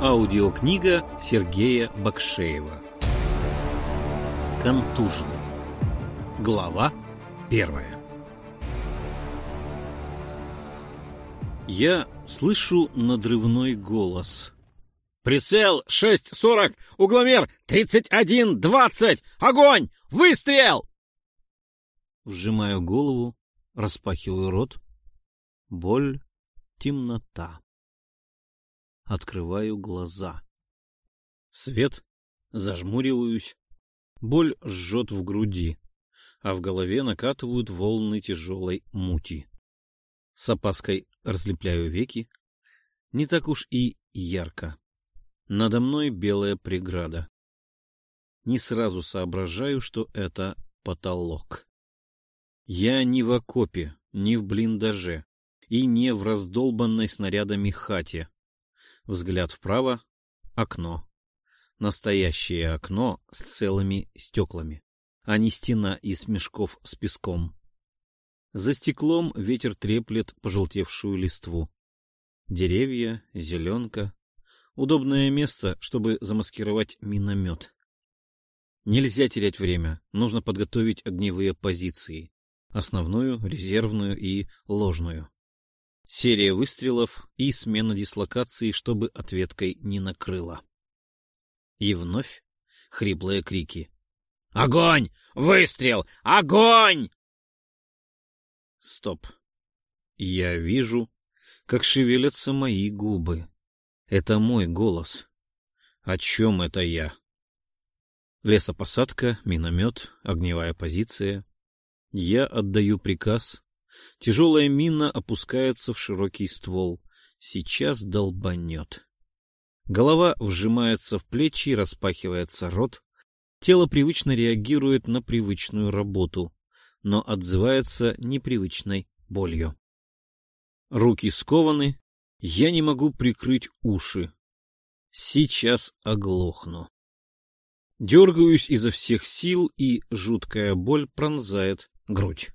Аудиокнига Сергея Бакшеева. Контуженный. Глава первая. Я слышу надрывной голос. «Прицел 6.40! Угломер 31.20! Огонь! Выстрел!» Вжимаю голову, распахиваю рот. Боль, темнота. Открываю глаза. Свет, зажмуриваюсь. Боль жжет в груди, а в голове накатывают волны тяжелой мути. С опаской разлепляю веки. Не так уж и ярко. Надо мной белая преграда. Не сразу соображаю, что это потолок. Я не в окопе, не в блиндаже и не в раздолбанной снарядами хате. Взгляд вправо — окно. Настоящее окно с целыми стеклами, а не стена из мешков с песком. За стеклом ветер треплет пожелтевшую листву. Деревья, зеленка. Удобное место, чтобы замаскировать миномет. Нельзя терять время, нужно подготовить огневые позиции. Основную, резервную и ложную. Серия выстрелов и смена дислокации, чтобы ответкой не накрыло. И вновь хриплые крики. «Огонь! Выстрел! Огонь!» Стоп. Я вижу, как шевелятся мои губы. Это мой голос. О чем это я? Лесопосадка, миномет, огневая позиция. Я отдаю приказ, Тяжелая мина опускается в широкий ствол. Сейчас долбанет. Голова вжимается в плечи, распахивается рот. Тело привычно реагирует на привычную работу, но отзывается непривычной болью. Руки скованы, я не могу прикрыть уши. Сейчас оглохну. Дергаюсь изо всех сил, и жуткая боль пронзает грудь.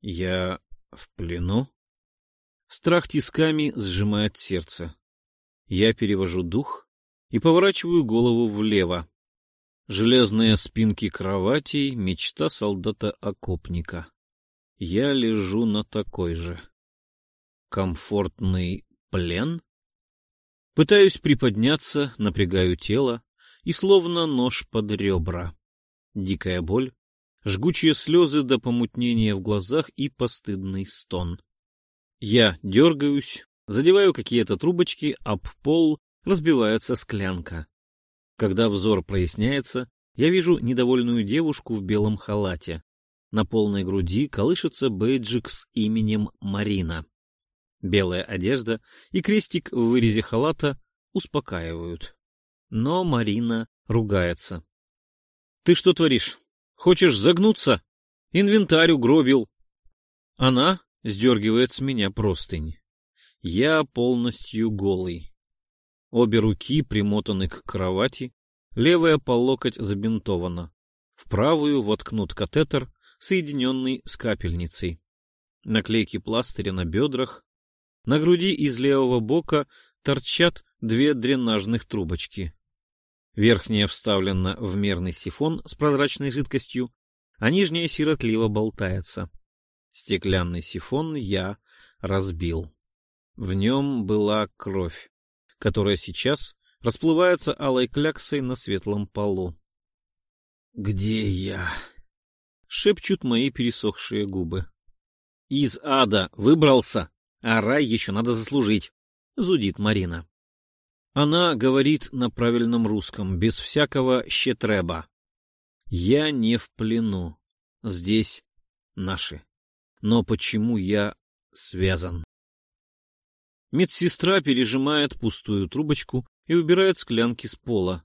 Я в плену? Страх тисками сжимает сердце. Я перевожу дух и поворачиваю голову влево. Железные спинки кроватей — мечта солдата-окопника. Я лежу на такой же. Комфортный плен? Пытаюсь приподняться, напрягаю тело, и словно нож под ребра. Дикая боль жгучие слезы до помутнения в глазах и постыдный стон. Я дергаюсь, задеваю какие-то трубочки, об пол разбивается склянка. Когда взор проясняется, я вижу недовольную девушку в белом халате. На полной груди колышется бейджик с именем Марина. Белая одежда и крестик в вырезе халата успокаивают. Но Марина ругается. — Ты что творишь? Хочешь загнуться? Инвентарь угробил. Она сдергивает с меня простынь. Я полностью голый. Обе руки примотаны к кровати, левая по локоть забинтована. В правую воткнут катетер, соединенный с капельницей. Наклейки пластыря на бедрах. На груди из левого бока торчат две дренажных трубочки. Верхняя вставлена в мерный сифон с прозрачной жидкостью, а нижняя сиротливо болтается. Стеклянный сифон я разбил. В нем была кровь, которая сейчас расплывается алой кляксой на светлом полу. «Где я?» — шепчут мои пересохшие губы. «Из ада выбрался, а рай еще надо заслужить», — зудит Марина. Она говорит на правильном русском, без всякого щетреба. Я не в плену. Здесь наши. Но почему я связан? Медсестра пережимает пустую трубочку и убирает склянки с пола.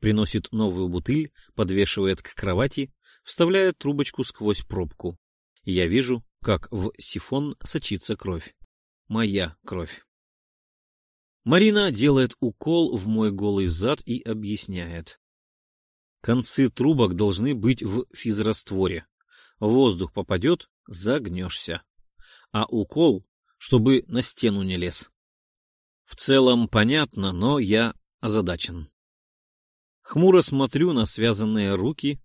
Приносит новую бутыль, подвешивает к кровати, вставляет трубочку сквозь пробку. Я вижу, как в сифон сочится кровь. Моя кровь. Марина делает укол в мой голый зад и объясняет. Концы трубок должны быть в физрастворе. Воздух попадет — загнешься. А укол, чтобы на стену не лез. В целом понятно, но я озадачен. Хмуро смотрю на связанные руки.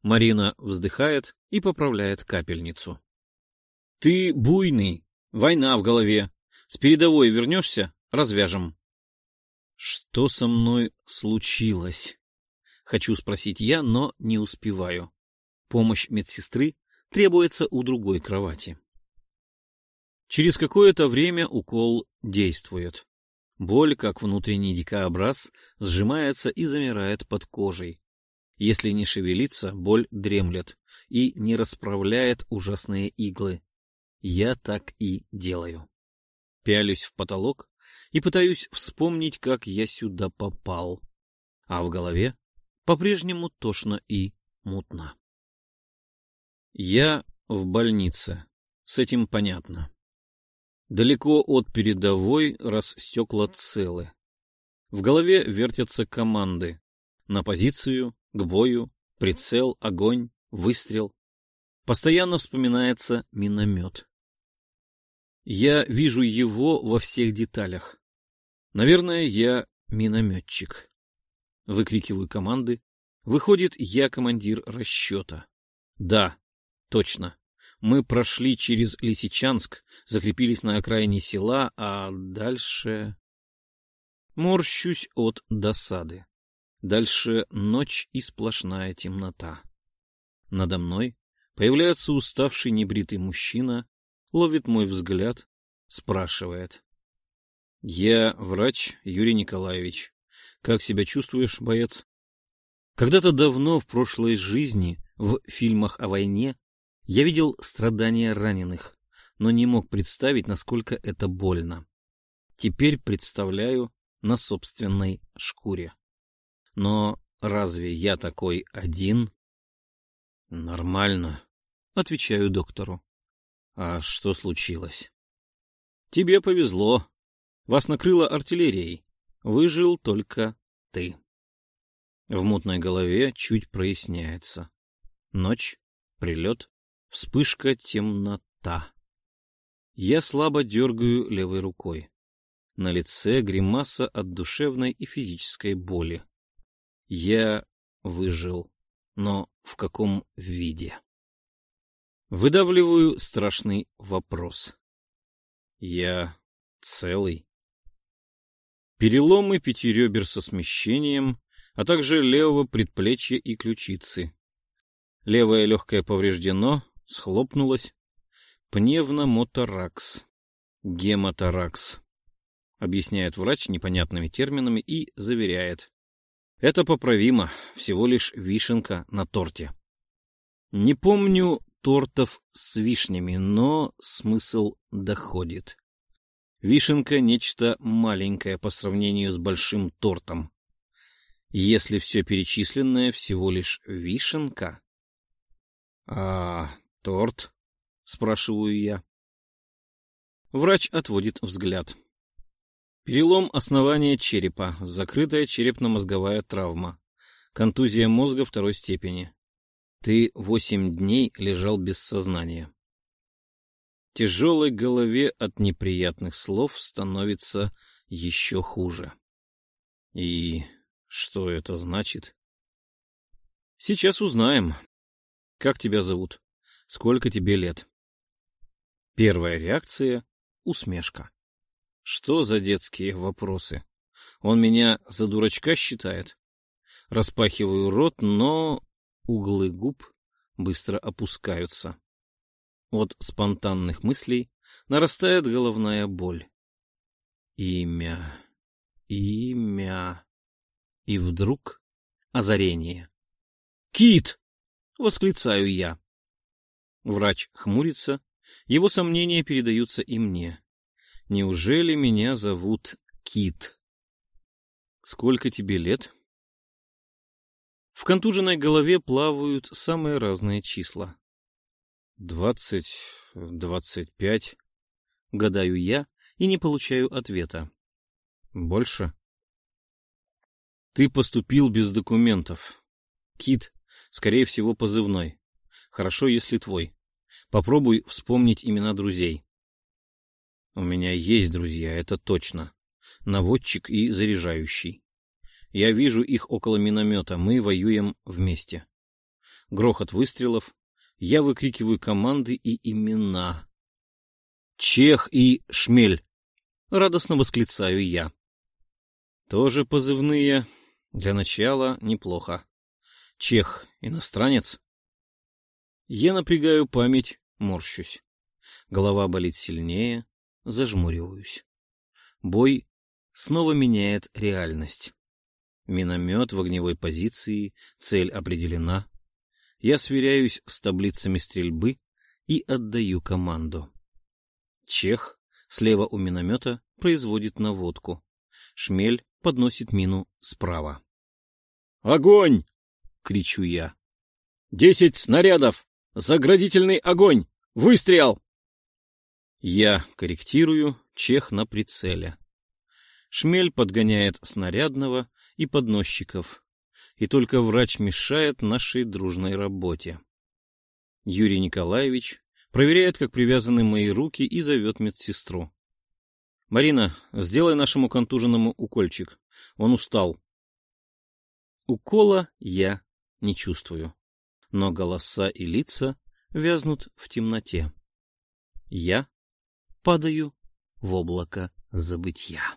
Марина вздыхает и поправляет капельницу. — Ты буйный, война в голове. С передовой вернешься — развяжем. — Что со мной случилось? Хочу спросить я, но не успеваю. Помощь медсестры требуется у другой кровати. Через какое-то время укол действует. Боль, как внутренний дикообраз, сжимается и замирает под кожей. Если не шевелиться, боль дремлет и не расправляет ужасные иглы. Я так и делаю. Пялюсь в потолок и пытаюсь вспомнить, как я сюда попал. А в голове по-прежнему тошно и мутно. Я в больнице. С этим понятно. Далеко от передовой, раз стекла целы. В голове вертятся команды. На позицию, к бою, прицел, огонь, выстрел. Постоянно вспоминается миномет. Я вижу его во всех деталях. Наверное, я минометчик. Выкрикиваю команды. Выходит, я командир расчета. Да, точно. Мы прошли через Лисичанск, закрепились на окраине села, а дальше... Морщусь от досады. Дальше ночь и сплошная темнота. Надо мной появляется уставший небритый мужчина, ловит мой взгляд, спрашивает. — Я врач Юрий Николаевич. Как себя чувствуешь, боец? Когда-то давно в прошлой жизни, в фильмах о войне, я видел страдания раненых, но не мог представить, насколько это больно. Теперь представляю на собственной шкуре. Но разве я такой один? Нормально, отвечаю доктору. А что случилось? Тебе повезло. Вас накрыло артиллерией. Выжил только ты. В мутной голове чуть проясняется. Ночь, прилет, Вспышка темнота. Я слабо дергаю левой рукой. На лице гримаса от душевной и физической боли. Я выжил, но в каком виде? Выдавливаю страшный вопрос. Я целый? Переломы пяти ребер со смещением, а также левого предплечья и ключицы. Левое легкое повреждено, схлопнулась. Пневномоторакс. Гемоторакс. Объясняет врач непонятными терминами и заверяет. Это поправимо, всего лишь вишенка на торте. Не помню тортов с вишнями, но смысл доходит. Вишенка — нечто маленькое по сравнению с большим тортом. Если все перечисленное всего лишь вишенка... А «Торт?» — спрашиваю я. Врач отводит взгляд. Перелом основания черепа, закрытая черепно-мозговая травма, контузия мозга второй степени. Ты восемь дней лежал без сознания. Тяжелой голове от неприятных слов становится еще хуже. И что это значит? Сейчас узнаем. Как тебя зовут? Сколько тебе лет? Первая реакция — усмешка. Что за детские вопросы? Он меня за дурачка считает? Распахиваю рот, но углы губ быстро опускаются. От спонтанных мыслей нарастает головная боль. Имя, имя. И вдруг озарение. «Кит!» — восклицаю я. Врач хмурится, его сомнения передаются и мне. Неужели меня зовут Кит? Сколько тебе лет? В контуженной голове плавают самые разные числа. Двадцать, двадцать пять. Гадаю я и не получаю ответа. Больше? Ты поступил без документов. Кит, скорее всего, позывной. Хорошо, если твой. Попробуй вспомнить имена друзей. У меня есть друзья, это точно. Наводчик и заряжающий. Я вижу их около миномета, мы воюем вместе. Грохот выстрелов. Я выкрикиваю команды и имена. Чех и Шмель. Радостно восклицаю я. Тоже позывные. Для начала неплохо. Чех, иностранец. Я напрягаю память, морщусь. Голова болит сильнее, зажмуриваюсь. Бой снова меняет реальность. Миномет в огневой позиции, цель определена. Я сверяюсь с таблицами стрельбы и отдаю команду. Чех слева у миномета производит наводку. Шмель подносит мину справа. «Огонь!» — кричу я. «Десять снарядов! Заградительный огонь! Выстрел!» Я корректирую, чех на прицеле. Шмель подгоняет снарядного и подносчиков, и только врач мешает нашей дружной работе. Юрий Николаевич проверяет, как привязаны мои руки, и зовет медсестру. — Марина, сделай нашему контуженному укольчик. Он устал. Укола я не чувствую, но голоса и лица вязнут в темноте. Я падаю в облако забытья.